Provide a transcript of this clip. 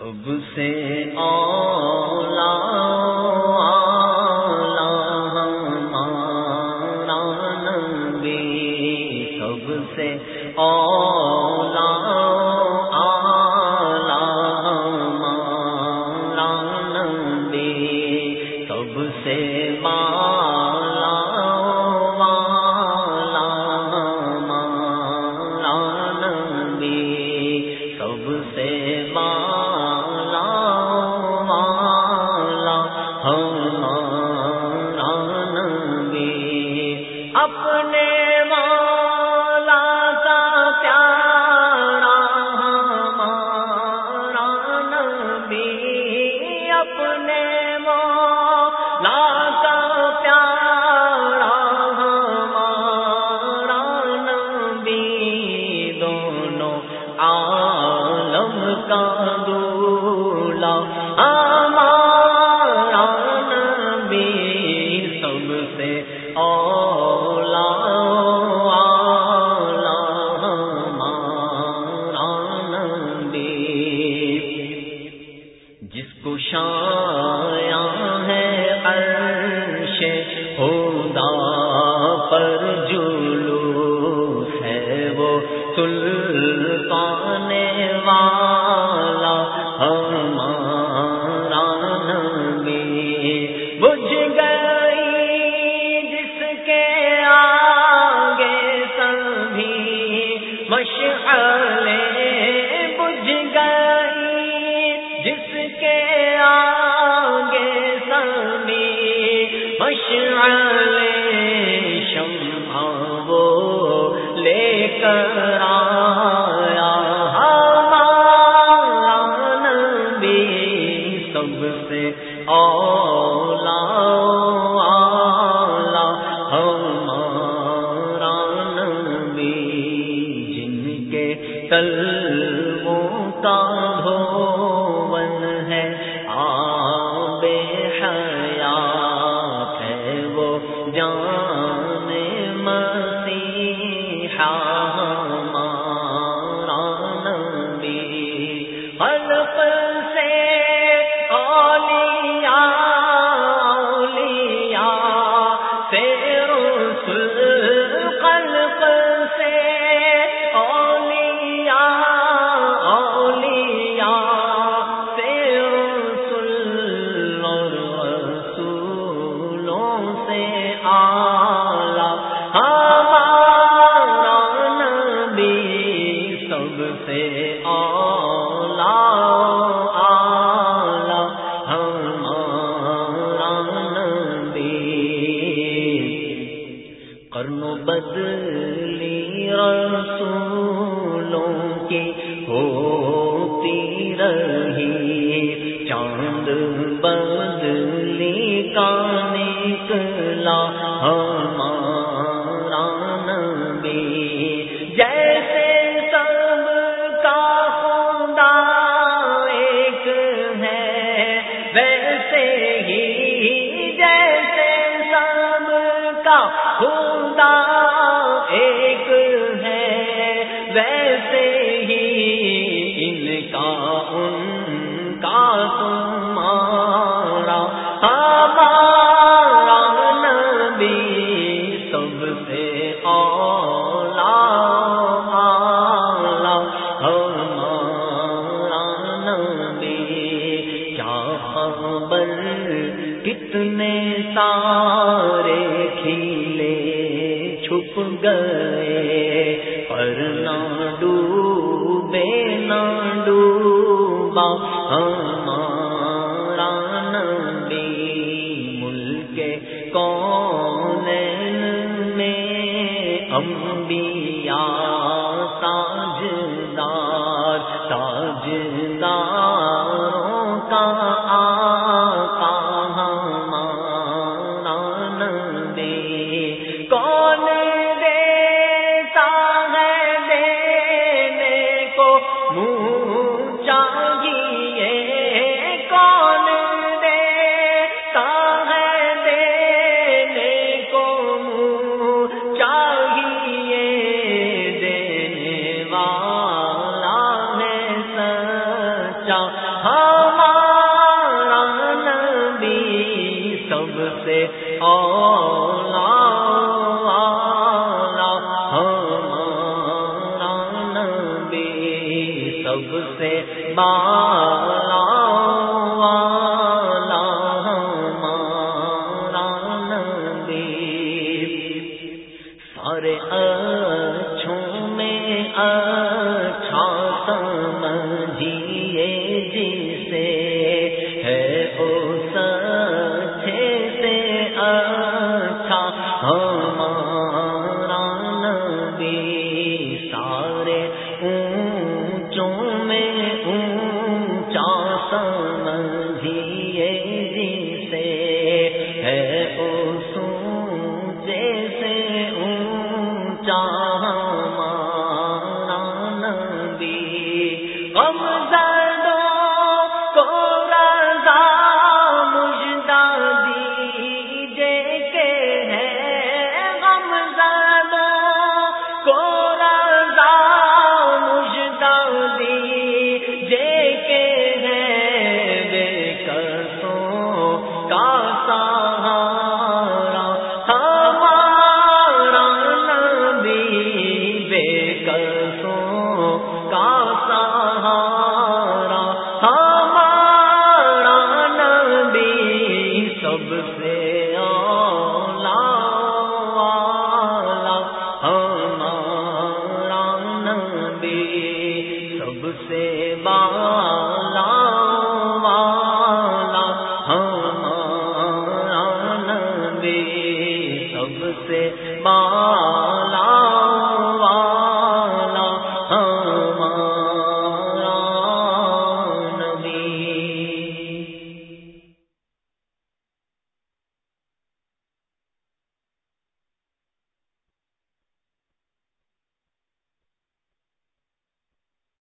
اب سے آ مجھے سب سے اولا والا ہمارا نبی جن کے تل سب سے اولا، آلہ، ہمارا نبی۔ کرن بدلی رسولوں کی ہوتی رہی۔ چاند بدلی کا نکلا۔ کا خدا ایک ہے۔ ویسے ہی ان کا ان کا تمہارا، ہمارا نبی سب سے اولا والا ہمارا نبی، کیا خبر؟ کتنے تارے چاہیے کون دیتا ہے دینے کو منہ چاہیے؟ دینے والا ہے سچا۔ ہمارا نبی سب سے اولا سب سے بالا والا ہمارا نبی۔ سارے اچھوں میں